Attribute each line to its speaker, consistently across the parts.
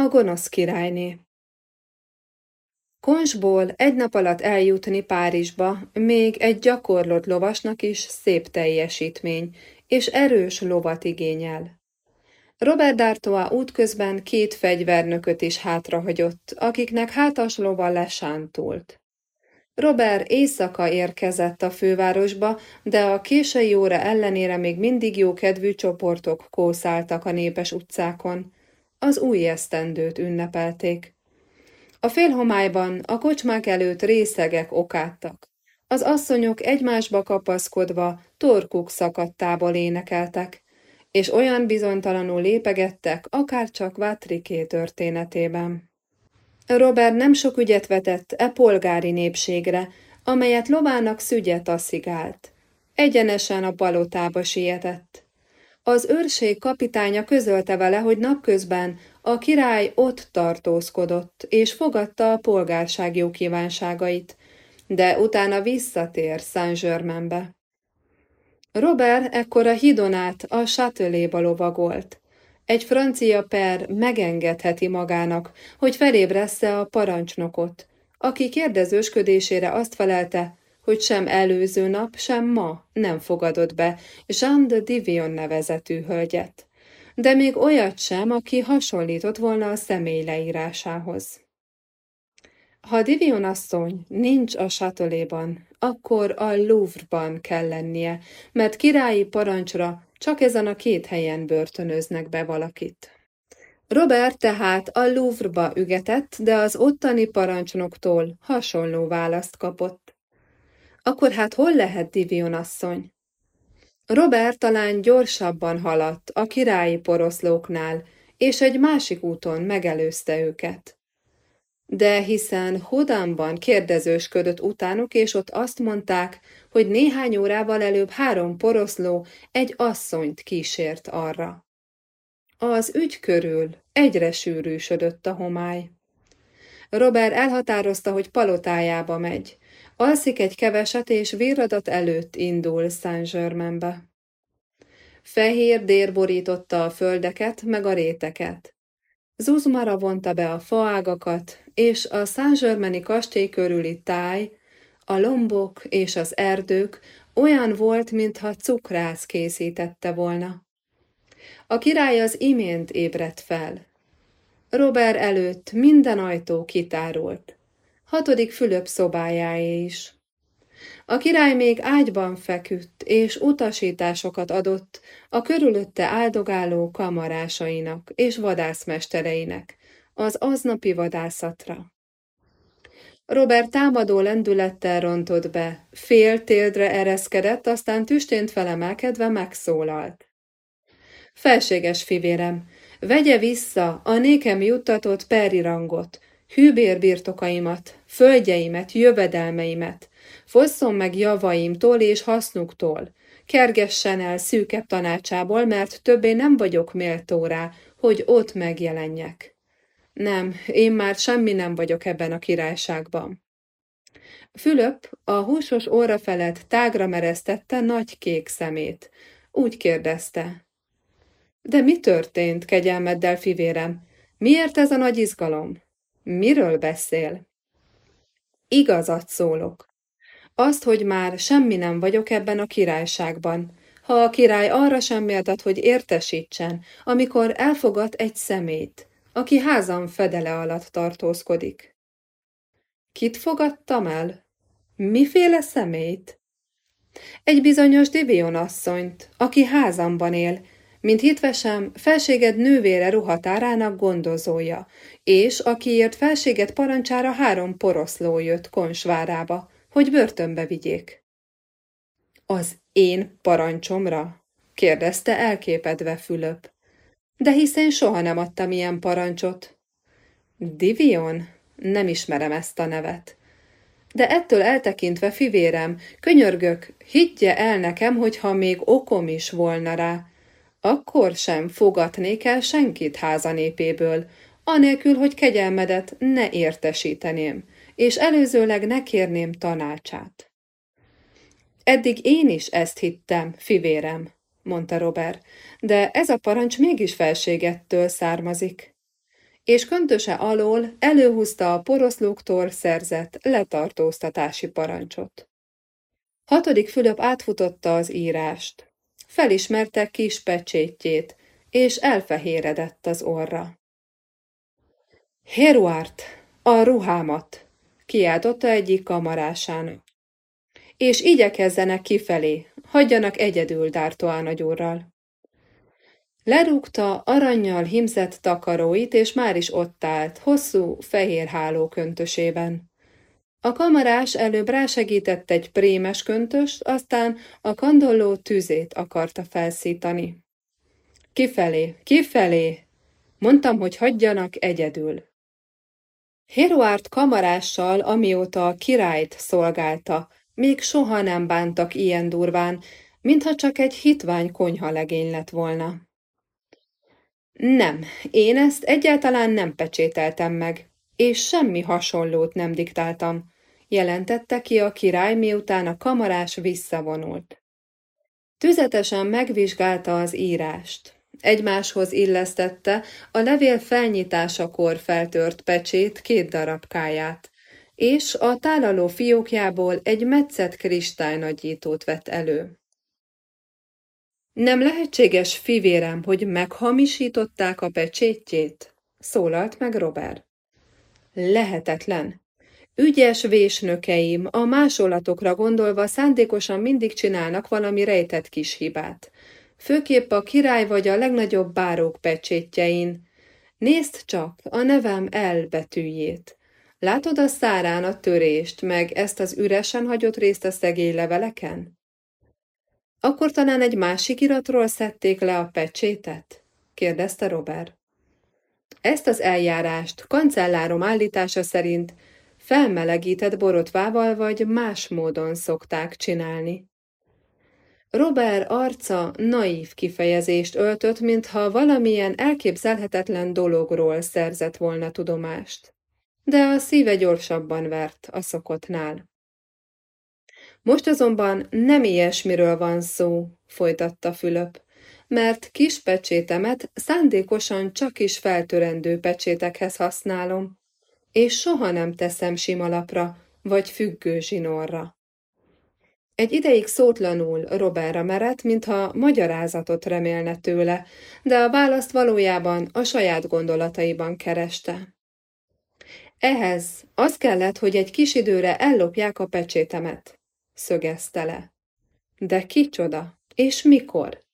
Speaker 1: A gonosz királyné Konsból egy nap alatt eljutni Párizsba még egy gyakorlott lovasnak is szép teljesítmény, és erős lovat igényel. Robert D'Artois útközben két fegyvernököt is hátrahagyott, akiknek hátas lova lesántult. Robert éjszaka érkezett a fővárosba, de a késői óra ellenére még mindig jókedvű csoportok kószáltak a népes utcákon. Az új esztendőt ünnepelték. A félhomályban a kocsmák előtt részegek okáttak. Az asszonyok egymásba kapaszkodva torkuk szakadtából énekeltek, és olyan bizonytalanul lépegettek, akár csak Vátriké történetében. Robert nem sok ügyet vetett e polgári népségre, amelyet lovának szügyet asszigált. Egyenesen a palotába sietett. Az őrség kapitánya közölte vele, hogy napközben a király ott tartózkodott, és fogadta a polgárság jó kívánságait, de utána visszatér Saint-Germainbe. Robert ekkor a hídon át a Châteléba lovagolt. Egy francia per megengedheti magának, hogy felébressze a parancsnokot, aki kérdezősködésére azt felelte, hogy sem előző nap, sem ma nem fogadott be Jean de Divion nevezetű hölgyet, de még olyat sem, aki hasonlított volna a személy leírásához. Ha Divion asszony nincs a sátoléban, akkor a Louvre-ban kell lennie, mert királyi parancsra csak ezen a két helyen börtönöznek be valakit. Robert tehát a Louvre-ba ügetett, de az ottani parancsnoktól hasonló választ kapott. Akkor hát hol lehet Divion asszony? Robert talán gyorsabban haladt a királyi poroszlóknál, és egy másik úton megelőzte őket. De hiszen Hodánban kérdezősködött utánuk, és ott azt mondták, hogy néhány órával előbb három poroszló egy asszonyt kísért arra. Az ügy körül egyre sűrűsödött a homály. Robert elhatározta, hogy palotájába megy, Alszik egy keveset, és virradat előtt indul Saint-Germainbe. Fehér dér borította a földeket, meg a réteket. Zuzmara vonta be a faágakat, és a Saint-Germaini kastély körüli táj, a lombok és az erdők olyan volt, mintha cukrász készítette volna. A király az imént ébredt fel. Robert előtt minden ajtó kitárult hatodik Fülöp szobájáé is. A király még ágyban feküdt, és utasításokat adott a körülötte áldogáló kamarásainak és vadászmestereinek az aznapi vadászatra. Robert támadó lendülettel rontott be, fél téldre ereszkedett, aztán tüstént felemelkedve megszólalt. Felséges fivérem, vegye vissza a nékem juttatott peri rangot, hűbérbirtokaimat, földjeimet, jövedelmeimet, fosszon meg javaimtól és hasznuktól, kergessen el szűkebb tanácsából, mert többé nem vagyok méltó rá, hogy ott megjelenjek. Nem, én már semmi nem vagyok ebben a királyságban. Fülöp a húsos óra felett tágra meresztette nagy kék szemét. Úgy kérdezte. De mi történt, kegyelmeddel, fivérem? Miért ez a nagy izgalom? Miről beszél? Igazat szólok. Azt, hogy már semmi nem vagyok ebben a királyságban. Ha a király arra sem méltat, hogy értesítsen, amikor elfogad egy szemét, aki házam fedele alatt tartózkodik. Kit fogadtam el? Miféle szemét? Egy bizonyos Divion asszonyt, aki házamban él, mint hitvesem, felséged nővére ruhatárának gondozója, és akiért felséged parancsára három poroszló jött Konsvárába, hogy börtönbe vigyék. Az én parancsomra? kérdezte elképedve Fülöp. De hiszen soha nem adtam ilyen parancsot. Divion? Nem ismerem ezt a nevet. De ettől eltekintve, fivérem, könyörgök, higgye el nekem, hogyha még okom is volna rá, akkor sem fogatnék el senkit házanépéből, anélkül, hogy kegyelmedet ne értesíteném, és előzőleg ne kérném tanácsát. Eddig én is ezt hittem, fivérem, mondta Robert, de ez a parancs mégis felségettől származik. és köntöse alól előhúzta a poroszlóktól szerzett letartóztatási parancsot. Hatodik Fülöp átfutotta az írást. Felismerte kis pecsétjét, és elfehéredett az orra. Heruárt, a ruhámat, kiáltotta egyik kamarásának. És igyekezzenek kifelé, hagyjanak egyedül Dártoá nagyúrral. Lerúgta aranyjal himzett takaróit, és már is ott állt, hosszú, fehér háló köntösében. A kamarás előbb rásegített egy prémes köntöst, aztán a kandolló tüzét akarta felszítani. Kifelé, kifelé! Mondtam, hogy hagyjanak egyedül. Heruárt kamarással, amióta a királyt szolgálta, még soha nem bántak ilyen durván, mintha csak egy hitvány konyha legény lett volna. Nem, én ezt egyáltalán nem pecsételtem meg, és semmi hasonlót nem diktáltam, jelentette ki a király, miután a kamarás visszavonult. Tüzetesen megvizsgálta az írást. Egymáshoz illesztette a levél felnyitásakor feltört pecsét két darabkáját, és a tálaló fiókjából egy metszett kristálynagyítót vett elő. Nem lehetséges, fivérem, hogy meghamisították a pecsétjét? Szólalt meg Robert. Lehetetlen. Ügyes vésnökeim a másolatokra gondolva szándékosan mindig csinálnak valami rejtett kis hibát. Főképp a király vagy a legnagyobb bárók pecsétjein. Nézd csak a nevem L betűjét. Látod a szárán a törést, meg ezt az üresen hagyott részt a szegély leveleken? Akkor talán egy másik iratról szedték le a pecsétet? kérdezte Robert. Ezt az eljárást kancellárom állítása szerint felmelegített borotvával vagy más módon szokták csinálni. Robert arca naív kifejezést öltött, mintha valamilyen elképzelhetetlen dologról szerzett volna tudomást. De a szíve gyorsabban vert a szokottnál. Most azonban nem ilyesmiről van szó, folytatta Fülöp, mert kis pecsétemet szándékosan csak is feltörendő pecsétekhez használom, és soha nem teszem sima lapra vagy függő zsinórra. Egy ideig szótlanul Robertra merett, mintha magyarázatot remélne tőle, de a választ valójában a saját gondolataiban kereste. Ehhez az kellett, hogy egy kis időre ellopják a pecsétemet szögezte le. De kicsoda? És mikor?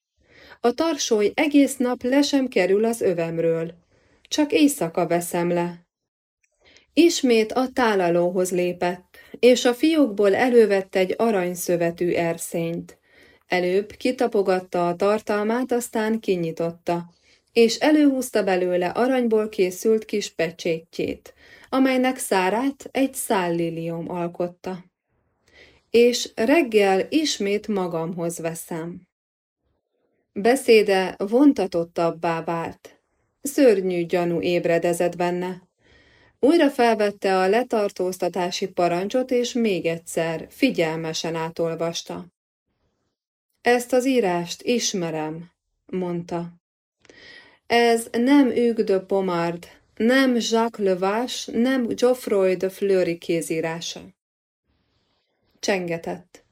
Speaker 1: A tarsoly egész nap le sem kerül az övemről. Csak éjszaka veszem le. Ismét a tálalóhoz lépett, és a fiókból elővett egy aranyszövetű erszényt. Előbb kitapogatta a tartalmát, aztán kinyitotta, és előhúzta belőle aranyból készült kis pecsétjét, amelynek szárát egy szállilium alkotta és reggel ismét magamhoz veszem. Beszéde vontatottabbá vált. Szörnyű gyanú ébredezett benne. Újra felvette a letartóztatási parancsot, és még egyszer figyelmesen átolvasta. Ezt az írást ismerem, mondta. Ez nem Hugues de Pomard, nem Jacques Levas, nem Geoffroy de Fleury kézírása csengetett.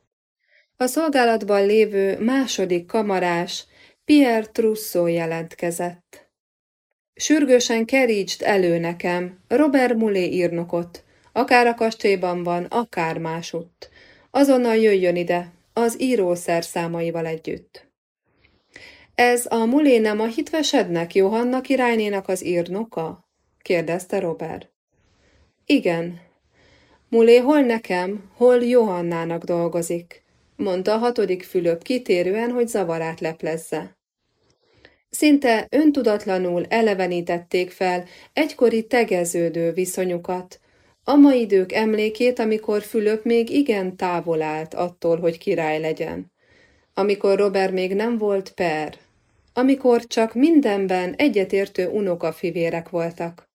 Speaker 1: A szolgálatban lévő második kamarás Pierre Trusso jelentkezett. Sürgősen kerítsd elő nekem Robert Mulé írnokot, akár a kastélyban van, akár másutt. Azonnal jöjjön ide, az írószer számaival együtt. Ez a Mulé nem a hitvesednek Johanna királynénak az írnoka? kérdezte Robert. Igen, Mulé hol nekem, hol Johannának dolgozik, mondta a hatodik Fülöp kitérően, hogy zavarát leplezze. Szinte öntudatlanul elevenítették fel egykori tegeződő viszonyukat, a mai idők emlékét, amikor Fülöp még igen távol állt attól, hogy király legyen. Amikor Robert még nem volt per, amikor csak mindenben egyetértő unokafivérek voltak.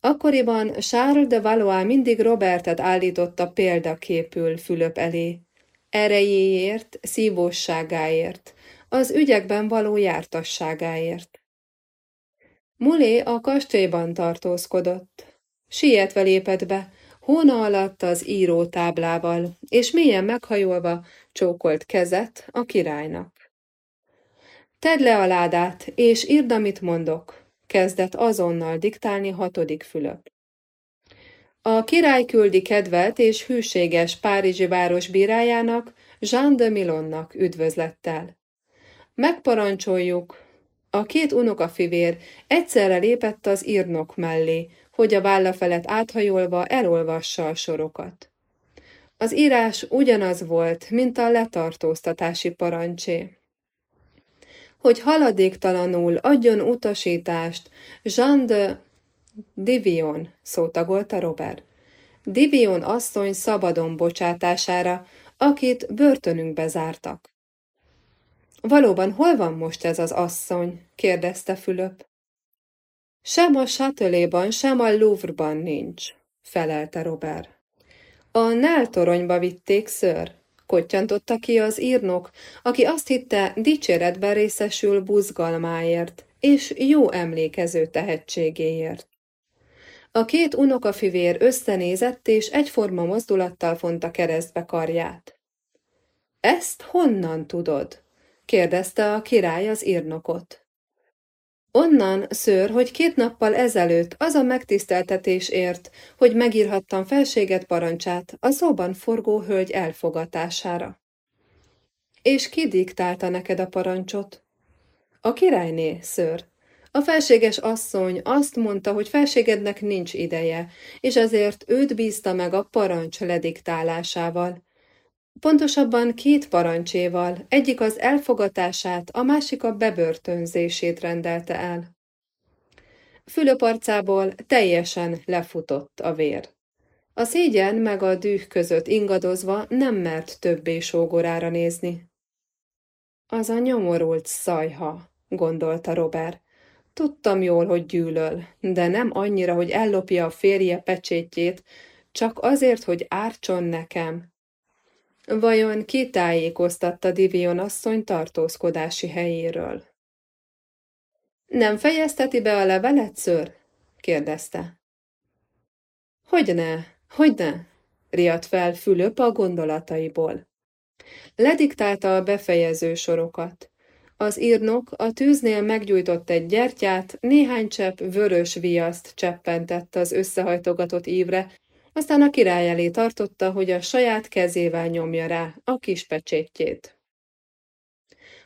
Speaker 1: Akkoriban Charles de Valois mindig Robertet állította példaképül Fülöp elé. Erejéért, szívósságáért, az ügyekben való jártasságáért. Mulé a kastélyban tartózkodott. Sietve lépett be, hóna alatt az író táblával, és mélyen meghajolva csókolt kezet a királynak. Tedd le a ládát, és írd, amit mondok, kezdett azonnal diktálni hatodik Fülöp. A király küldi kedvelt és hűséges Párizsi város bírájának, Jean de Milonnak üdvözlettel. Megparancsoljuk, a két unokafivér egyszerre lépett az írnok mellé, hogy a válla felett áthajolva elolvassa a sorokat. Az írás ugyanaz volt, mint a letartóztatási parancsé. Hogy haladéktalanul adjon utasítást Jean de Divion, szótagolta Robert. Divion asszony szabadon bocsátására, akit börtönünkbe zártak. Valóban hol van most ez az asszony? kérdezte Fülöp. Sem a Châteléban, sem a Louvre-ban nincs, felelte Robert. A Nál toronyba vitték ször, kottyantotta ki az írnok, aki azt hitte, dicséretben részesül buzgalmáért és jó emlékező tehetségéért. A két unokafivér összenézett, és egyforma mozdulattal fonta keresztbe karját. Ezt honnan tudod? Kérdezte a király az írnokot. Onnan, ször, hogy két nappal ezelőtt az a megtiszteltetés ért, hogy megírhattam felséget parancsát a szóban forgó hölgy elfogatására. És ki diktálta neked a parancsot? A királyné, ször. A felséges asszony azt mondta, hogy felségednek nincs ideje, és ezért őt bízta meg a parancs lediktálásával. Pontosabban két parancséval, egyik az elfogatását, a másik a bebörtönzését rendelte el. Fülöp arcából teljesen lefutott a vér. A szégyen meg a düh között ingadozva nem mert többé sógorára nézni. Az a nyomorult szajha, gondolta Robert. Tudtam jól, hogy gyűlöl, de nem annyira, hogy ellopja a férje pecsétjét, csak azért, hogy ártson nekem. Vajon ki tájékoztatta Divion asszony tartózkodási helyéről? Nem fejezteti be a levelet, ször? kérdezte. Hogyne, hogyne? riadt fel Fülöp a gondolataiból. Lediktálta a befejező sorokat. Az írnok a tűznél meggyújtott egy gyertyát, néhány csepp vörös viaszt cseppentett az összehajtogatott ívre, aztán a király elé tartotta, hogy a saját kezével nyomja rá a kis pecsétjét.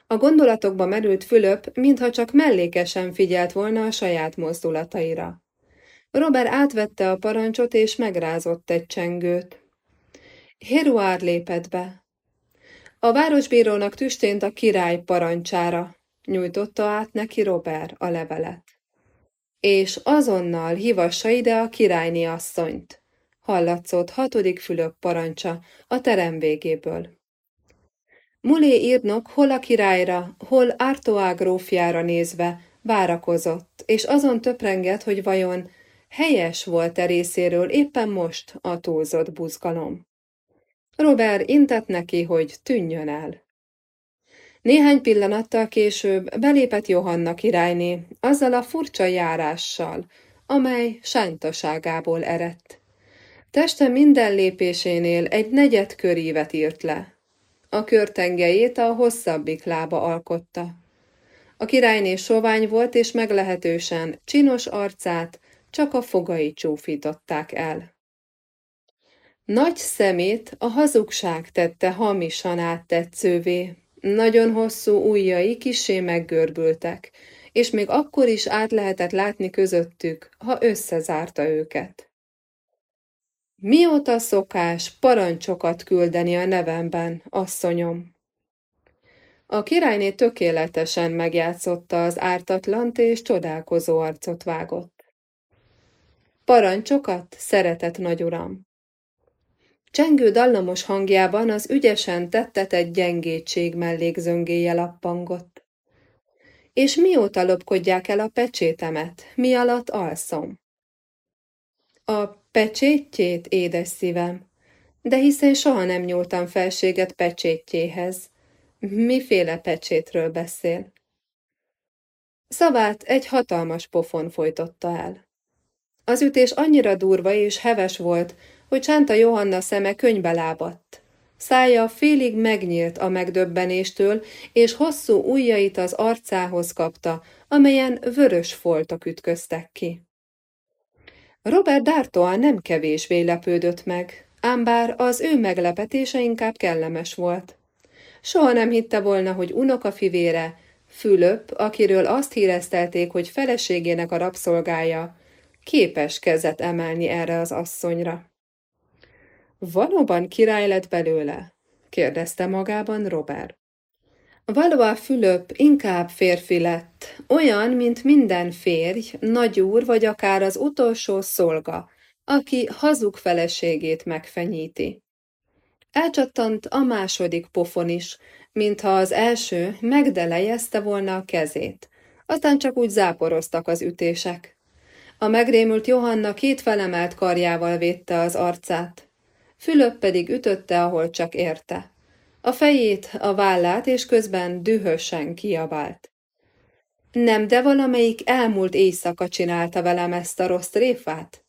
Speaker 1: A gondolatokba merült Fülöp, mintha csak mellékesen figyelt volna a saját mozdulataira. Robert átvette a parancsot és megrázott egy csengőt. Heruár lépett be. A városbírónak tüstént a király parancsára, nyújtotta át neki Robert a levelet. És azonnal hívassa ide a királyni asszonyt hallatszott hatodik Fülöp parancsa a terem végéből. Mulé írnok hol a királyra, hol Artoá grófjára nézve várakozott, és azon töprengett, hogy vajon helyes volt-e részéről éppen most a túlzott buzgalom. Robert intett neki, hogy tűnjön el. Néhány pillanattal később belépett Johanna királyné, azzal a furcsa járással, amely sántaságából eredt. Teste minden lépésénél egy negyed körívet írt le. A körtengelyét a hosszabbik lába alkotta. A királyné sovány volt és meglehetősen csinos arcát csak a fogai csúfították el. Nagy szemét a hazugság tette hamisan áttetszővé, nagyon hosszú ujjai kisé meggörbültek, és még akkor is át lehetett látni közöttük, ha összezárta őket. Mióta szokás parancsokat küldeni a nevemben, asszonyom? A királyné tökéletesen megjátszotta az ártatlant és csodálkozó arcot vágott. Parancsokat, szeretett nagyuram! Csengő dallamos hangjában az ügyesen tettetett gyengétség mellékzöngéje lappangott. És mióta lopkodják el a pecsétemet, mi alatt alszom? A Pecsétjét, édes szívem, de hiszen soha nem nyúltam felséget pecsétjéhez. Miféle pecsétről beszél? Szavát egy hatalmas pofon folytotta el. Az ütés annyira durva és heves volt, hogy Csánta Johanna szeme könybe lábadt. Szája félig megnyílt a megdöbbenéstől, és hosszú ujjait az arcához kapta, amelyen vörös foltok ütköztek ki. Robert D'Artois nem kevésbé lepődött meg, ám bár az ő meglepetése inkább kellemes volt. Soha nem hitte volna, hogy unokafivére, Fülöp, akiről azt híreztelték, hogy feleségének a rabszolgája, képes kezet emelni erre az asszonyra. Valóban király lett belőle? kérdezte magában Robert. Valóban Fülöp inkább férfi lett, olyan, mint minden férj, nagyúr vagy akár az utolsó szolga, aki hazug feleségét megfenyíti. Elcsattant a második pofon is, mintha az első megdelejezte volna a kezét, aztán csak úgy záporoztak az ütések. A megrémült Johanna két felemelt karjával védte az arcát, Fülöp pedig ütötte, ahol csak érte. A fejét, a vállát, és közben dühösen kiabált. Nem, de valamelyik elmúlt éjszaka csinálta velem ezt a rossz tréfát?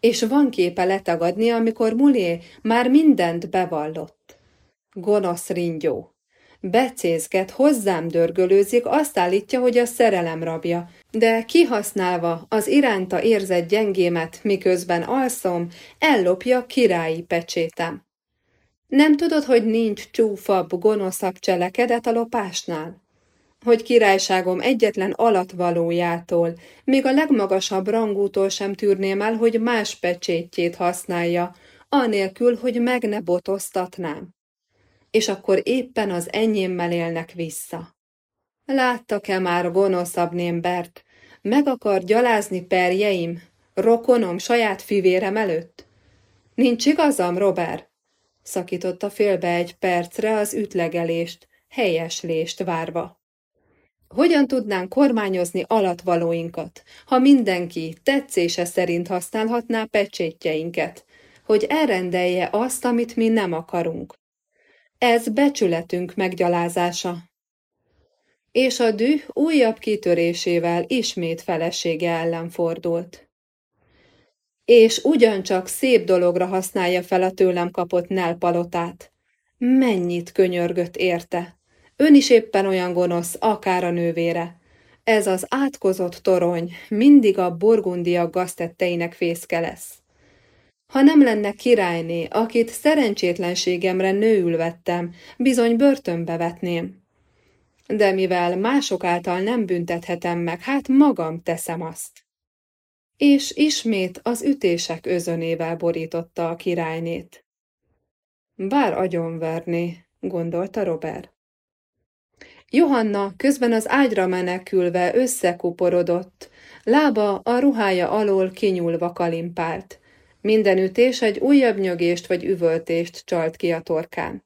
Speaker 1: És van képe letagadni, amikor Mulé már mindent bevallott. Gonosz ringyó. Becézget, hozzám dörgölőzik, azt állítja, hogy a szerelem rabja, de kihasználva az iránta érzett gyengémet, miközben alszom, ellopja királyi pecsétem. Nem tudod, hogy nincs csúfabb, gonoszabb cselekedet a lopásnál? Hogy királyságom egyetlen alatvalójától, még a legmagasabb rangútól sem tűrném el, hogy más pecsétjét használja, anélkül, hogy meg ne botoztatnám. És akkor éppen az enyémmel élnek vissza. Láttak-e már gonoszabb némbert? Meg akar gyalázni perjeim, rokonom saját fivérem előtt? Nincs igazam, Robert? Szakította félbe egy percre az ütlegelést, helyeslést várva. Hogyan tudnánk kormányozni alatvalóinkat, ha mindenki tetszése szerint használhatná pecsétjeinket, hogy elrendelje azt, amit mi nem akarunk? Ez becsületünk meggyalázása. És a düh újabb kitörésével ismét felesége ellen fordult és ugyancsak szép dologra használja fel a tőlem kapott nelpalotát. Mennyit könyörgött érte. Ön is éppen olyan gonosz, akár a nővére. Ez az átkozott torony mindig a burgundiak gaztetteinek fészke lesz. Ha nem lenne királyné, akit szerencsétlenségemre nőül vettem, bizony börtönbe vetném. De mivel mások által nem büntethetem meg, hát magam teszem azt és ismét az ütések özönével borította a királynét. Bár agyonverné, gondolta Robert. Johanna közben az ágyra menekülve összekuporodott, lába a ruhája alól kinyúlva kalimpált. Minden ütés egy újabb nyögést vagy üvöltést csalt ki a torkán.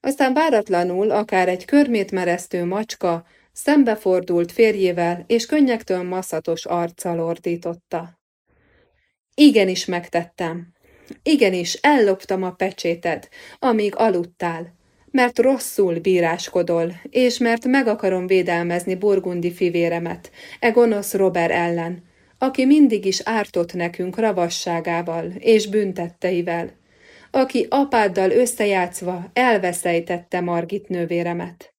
Speaker 1: Aztán váratlanul akár egy körmét meresztő macska Szembefordult férjével, és könnyektől maszatos arccal ordította. Igenis megtettem. Igenis, elloptam a pecséted, amíg aludtál, mert rosszul bíráskodol, és mert meg akarom védelmezni burgundi fivéremet, e gonosz Robert ellen, aki mindig is ártott nekünk ravasságával és büntetteivel, aki apáddal összejátszva elveszejtette Margit nővéremet.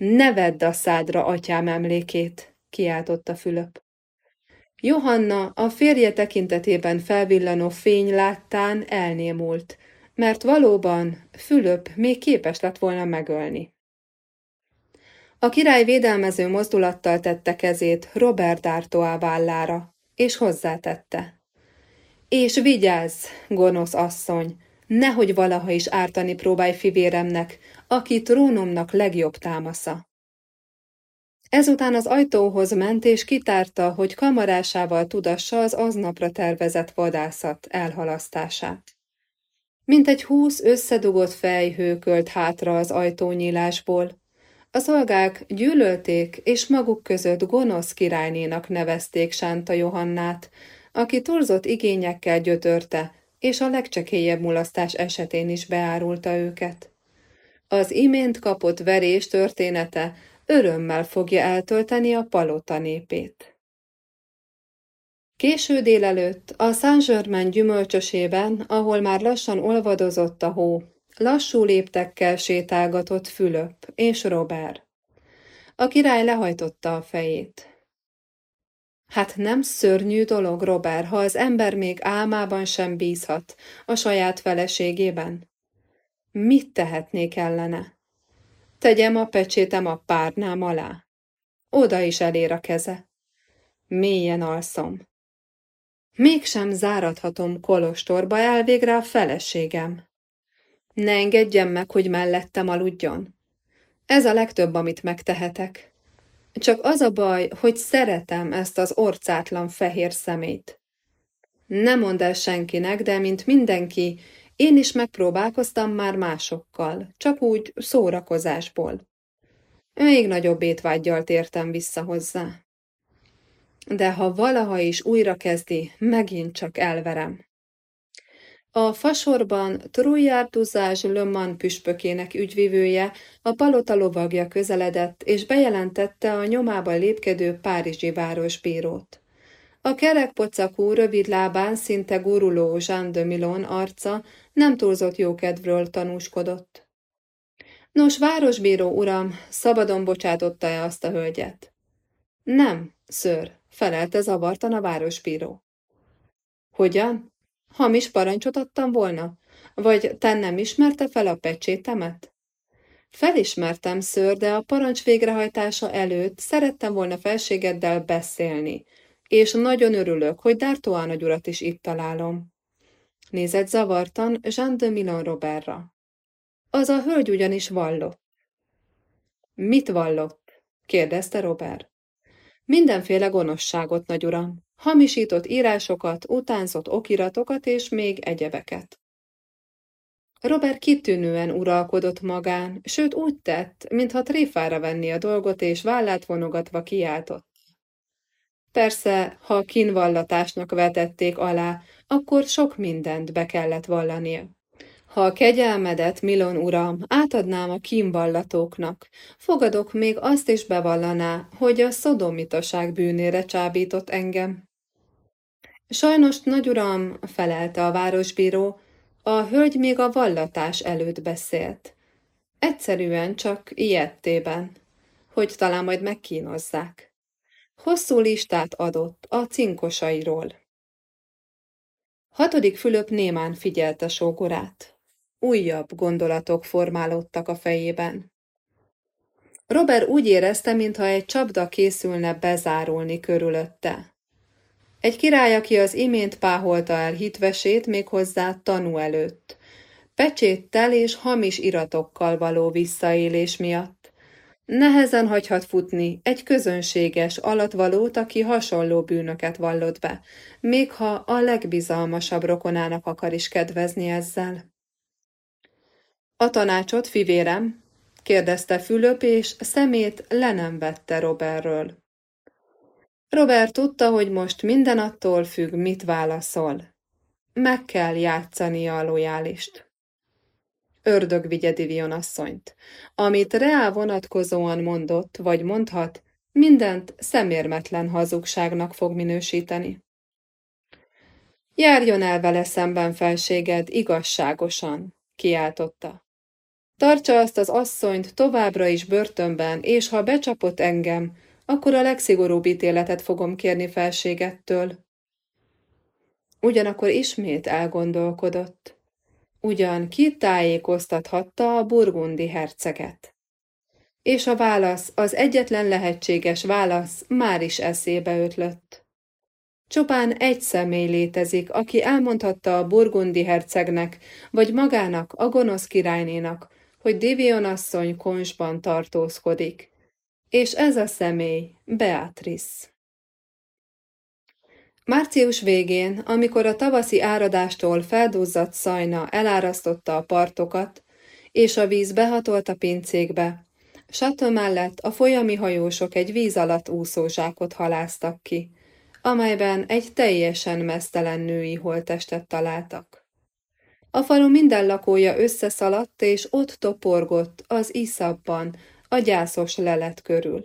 Speaker 1: Ne vedd a szádra atyám emlékét, kiáltotta Fülöp. Johanna a férje tekintetében felvillanó fény láttán elnémult, mert valóban Fülöp még képes lett volna megölni. A király védelmező mozdulattal tette kezét Robert D'Artois vállára, és hozzátette. És vigyázz, gonosz asszony, nehogy valaha is ártani próbálj fivéremnek, aki trónomnak legjobb támasza. Ezután az ajtóhoz ment és kitárta, hogy kamarásával tudassa az aznapra tervezett vadászat elhalasztását. Mint egy húsz összedugott fej hőkölt hátra az ajtónyílásból. A szolgák gyűlölték, és maguk között gonosz királynénak nevezték Sánta Johannát, aki torzott igényekkel gyötörte, és a legcsekélyebb mulasztás esetén is beárulta őket. Az imént kapott verés története örömmel fogja eltölteni a palota népét. Késő délelőtt a Saint-Germain gyümölcsösében, ahol már lassan olvadozott a hó, lassú léptekkel sétálgatott Fülöp és Robert. A király lehajtotta a fejét. Hát nem szörnyű dolog, Robert, ha az ember még álmában sem bízhat a saját feleségében? Mit tehetnék ellene? Tegyem a pecsétem a párnám alá. Oda is elér a keze. Mélyen alszom. Mégsem záradhatom kolostorba elvégre a feleségem. Ne engedjem meg, hogy mellettem aludjon. Ez a legtöbb, amit megtehetek. Csak az a baj, hogy szeretem ezt az orcátlan fehér szemét. Nem mondd el senkinek, de mint mindenki, én is megpróbálkoztam már másokkal, csak úgy szórakozásból. Még nagyobb étvágyjal tértem vissza hozzá. De ha valaha is újra kezdi, megint csak elverem. A fasorban Lömman püspökének ügyvivője, a palota lovagja közeledett, és bejelentette a nyomába lépkedő párizsi városbírót. A kerekpocakú, rövid lábán szinte guruló Jean de Milon arca nem túlzott jókedvről tanúskodott. Nos, városbíró uram, szabadon bocsátotta-e azt a hölgyet? Nem, ször, felelte zavartan a városbíró. Hogyan? Hamis parancsot adtam volna? Vagy te nem ismerte fel a pecsétemet? Felismertem, ször, de a parancs végrehajtása előtt szerettem volna felségeddel beszélni, és nagyon örülök, hogy D'Artois nagyurat is itt találom. Nézett zavartan Jean de Milon Robertra. Az a hölgy ugyanis vallott. Mit vallott? kérdezte Robert. Mindenféle gonoszságot, nagy uram. Hamisított írásokat, utánzott okiratokat és még egyebeket. Robert kitűnően uralkodott magán, sőt úgy tett, mintha tréfára venni a dolgot, és vállát vonogatva kiáltott. Persze, ha kínvallatásnak vetették alá, akkor sok mindent be kellett vallania. Ha a kegyelmedet, Milon uram, átadnám a kínvallatóknak, fogadok még azt is bevallaná, hogy a szodomitaság bűnére csábított engem. Sajnos, nagyuram, felelte a városbíró, a hölgy még a vallatás előtt beszélt. Egyszerűen csak ilyettében, hogy talán majd megkínozzák. Hosszú listát adott a cinkosairól. Hatodik Fülöp némán figyelte sógorát. Újabb gondolatok formálódtak a fejében. Robert úgy érezte, mintha egy csapda készülne bezárulni körülötte. Egy király, aki az imént páholta el hitvesét méghozzá tanú előtt, pecséttel és hamis iratokkal való visszaélés miatt. Nehezen hagyhat futni egy közönséges alatvalót, aki hasonló bűnöket vallott be, még ha a legbizalmasabb rokonának akar is kedvezni ezzel. A tanácsot, fivérem? kérdezte Fülöp, és szemét le nem vette Robertről. Robert tudta, hogy most minden attól függ, mit válaszol. Meg kell játszani a lojálist. Ördög vigye Divion asszonyt. Amit reál vonatkozóan mondott, vagy mondhat, mindent szemérmetlen hazugságnak fog minősíteni. Járjon el vele szemben felséged igazságosan, kiáltotta. Tartsa azt az asszonyt továbbra is börtönben, és ha becsapott engem, akkor a legszigorúbb ítéletet fogom kérni felségettől. Ugyanakkor ismét elgondolkodott. Ugyan ki tájékoztathatta a burgundi herceget? És a válasz, az egyetlen lehetséges válasz már is eszébe ötlött. Csupán egy személy létezik, aki elmondhatta a burgundi hercegnek, vagy magának, a gonosz királynénak, hogy Divion asszony konsban tartózkodik, és ez a személy Beatrice. Március végén, amikor a tavaszi áradástól felduzzadt szajna elárasztotta a partokat, és a víz behatolt a pincékbe, Satö mellett a folyami hajósok egy víz alatt úszó zsákot haláztak ki, amelyben egy teljesen mesztelen női holtestet találtak. A falu minden lakója összeszaladt, és ott toporgott az iszabban, a gyászos lelet körül.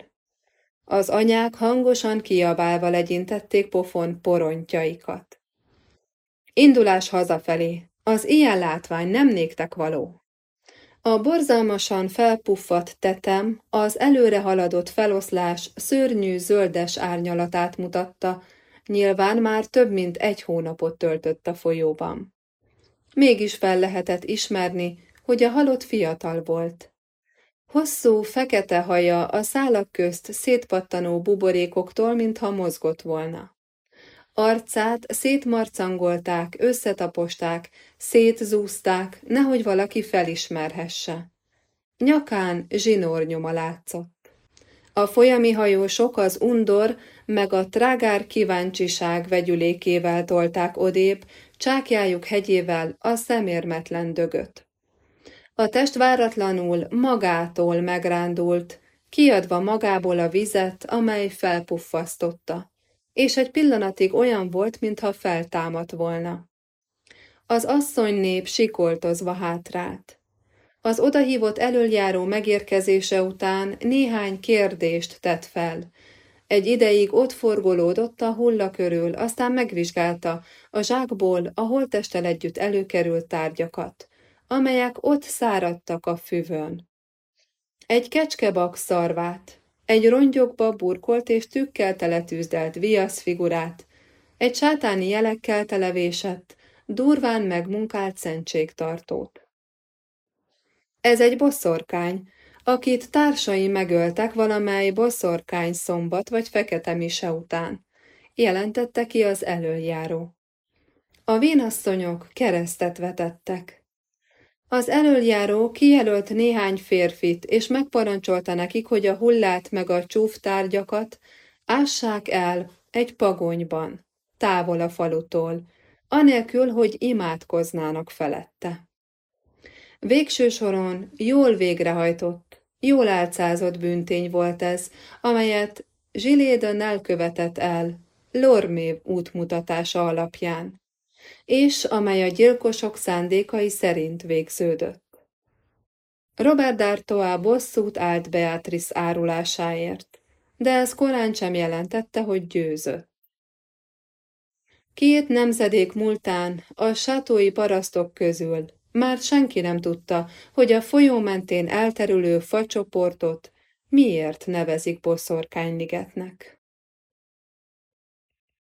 Speaker 1: Az anyák hangosan kiabálva legyintették pofon porontjaikat. Indulás hazafelé, az ilyen látvány nem néktek való. A borzalmasan felpuffadt tetem az előre haladott feloszlás szörnyű zöldes árnyalatát mutatta, nyilván már több mint egy hónapot töltött a folyóban. Mégis fel lehetett ismerni, hogy a halott fiatal volt. Hosszú, fekete haja a szálak közt szétpattanó buborékoktól, mintha mozgott volna. Arcát szétmarcangolták, összetaposták, szétzúzták, nehogy valaki felismerhesse. Nyakán zsinórnyoma látszott. A folyami hajósok az undor meg a trágár kíváncsiság vegyülékével tolták odébb, csákjájuk hegyével a szemérmetlen dögöt. A test váratlanul magától megrándult, kiadva magából a vizet, amely felpuffasztotta és egy pillanatig olyan volt, mintha feltámadt volna. Az asszony nép sikoltozva hátrált. Az odahívott elöljáró megérkezése után néhány kérdést tett fel. Egy ideig ott forgolódott a hulla körül, aztán megvizsgálta a zsákból a holtestel együtt előkerült tárgyakat, amelyek ott száradtak a füvön. Egy kecskebak szarvát, egy rongyokba burkolt és tükkel teletűzdelt viasz figurát, egy sátáni jelekkel televésett, durván megmunkált szentségtartót. Ez egy bosszorkány, akit társai megöltek valamely bosszorkány szombat vagy fekete mise után, jelentette ki az elöljáró. A vénasszonyok keresztet vetettek. Az elöljáró kijelölt néhány férfit, és megparancsolta nekik, hogy a hullát meg a csúftárgyakat ássák el egy pagonyban, távol a falutól, anélkül, hogy imádkoznának felette. Végső soron jól végrehajtott, jól álcázott bűntény volt ez, amelyet Zsilédön elkövetett el, Lormév útmutatása alapján és amely a gyilkosok szándékai szerint végződött. Robert D'Artois bosszút állt Beatrice árulásáért, de ez korán sem jelentette, hogy győzött. Két nemzedék múltán a sátói parasztok közül már senki nem tudta, hogy a folyó mentén elterülő facsoportot miért nevezik boszorkányligetnek.